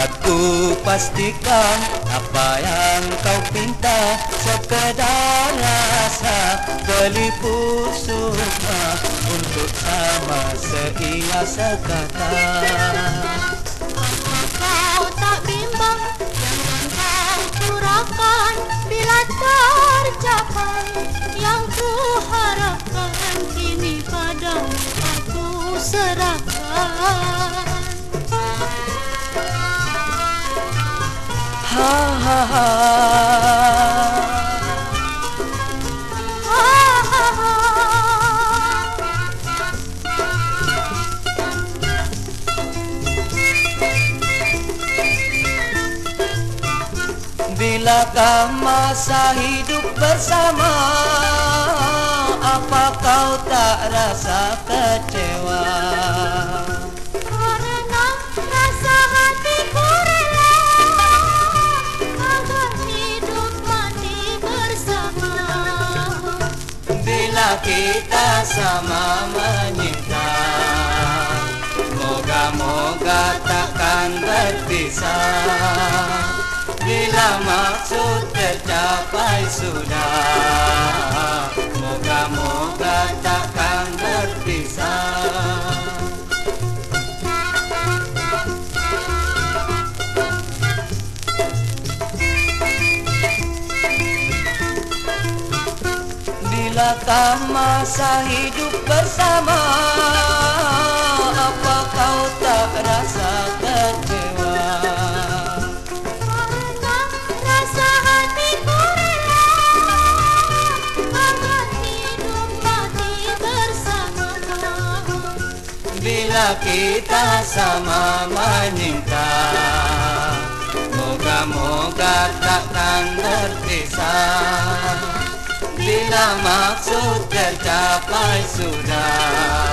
Dapat pastikan apa yang kau pinta Sekedar rasa pelipur suka Untuk sama seiya sekata. Kau tak bimbang? Jangan kau curahkan Bila tercapai Yang ku harapkan Kini padamu aku serahkan Bilakah masa hidup bersama? Apa kau tak rasa kecewa kita sama menyinta. Moga-moga takkan berpisah. Bila maksud tercapai sudah Bilakah masa hidup bersama? Apa kau tak rasa kecewa? Karena rasa hatiku rela? Agar hidup mati bersama Bila kita sama meningkat Moga-moga takkan berpisah maksud tercapai sudah